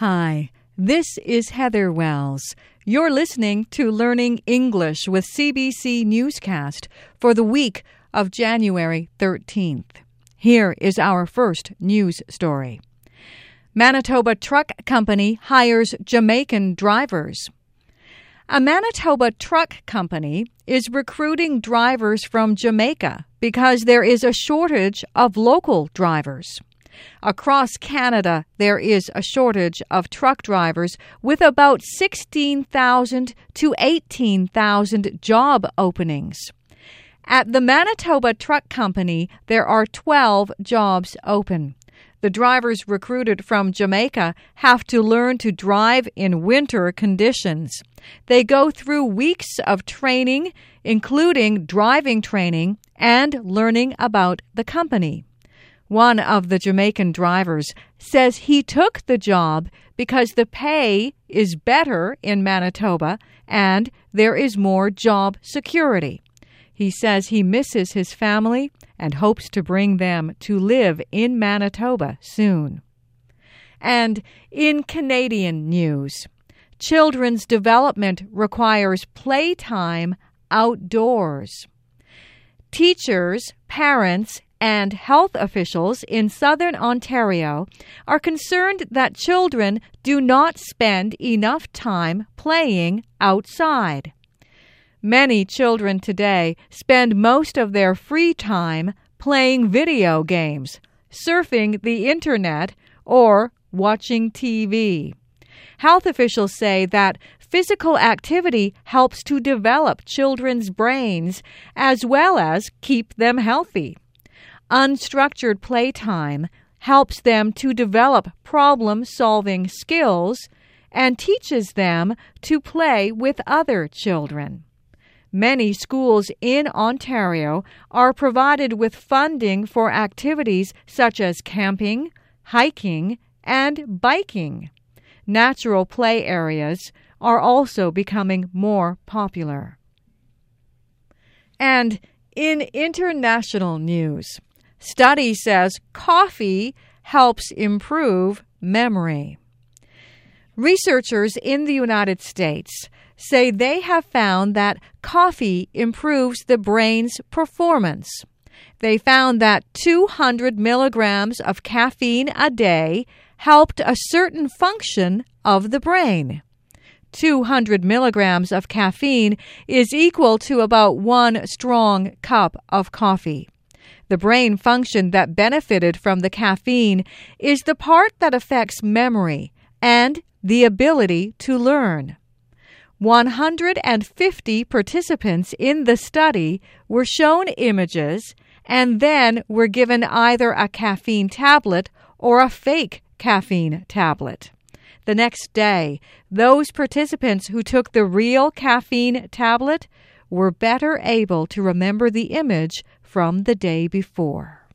Hi, this is Heather Wells. You're listening to Learning English with CBC Newscast for the week of January 13th. Here is our first news story. Manitoba Truck Company hires Jamaican drivers. A Manitoba truck company is recruiting drivers from Jamaica because there is a shortage of local drivers. Across Canada, there is a shortage of truck drivers with about 16,000 to 18,000 job openings. At the Manitoba Truck Company, there are 12 jobs open. The drivers recruited from Jamaica have to learn to drive in winter conditions. They go through weeks of training, including driving training and learning about the company. One of the Jamaican drivers says he took the job because the pay is better in Manitoba and there is more job security. He says he misses his family and hopes to bring them to live in Manitoba soon. And in Canadian news, children's development requires playtime outdoors. Teachers, parents, and health officials in southern Ontario are concerned that children do not spend enough time playing outside. Many children today spend most of their free time playing video games, surfing the internet, or watching TV. Health officials say that physical activity helps to develop children's brains as well as keep them healthy. Unstructured playtime helps them to develop problem solving skills and teaches them to play with other children. Many schools in Ontario are provided with funding for activities such as camping, hiking, and biking. Natural play areas are also becoming more popular. And in international news, Study says coffee helps improve memory. Researchers in the United States say they have found that coffee improves the brain's performance. They found that 200 milligrams of caffeine a day helped a certain function of the brain. 200 milligrams of caffeine is equal to about one strong cup of coffee. The brain function that benefited from the caffeine is the part that affects memory and the ability to learn. 150 participants in the study were shown images and then were given either a caffeine tablet or a fake caffeine tablet. The next day, those participants who took the real caffeine tablet were better able to remember the image from the day before.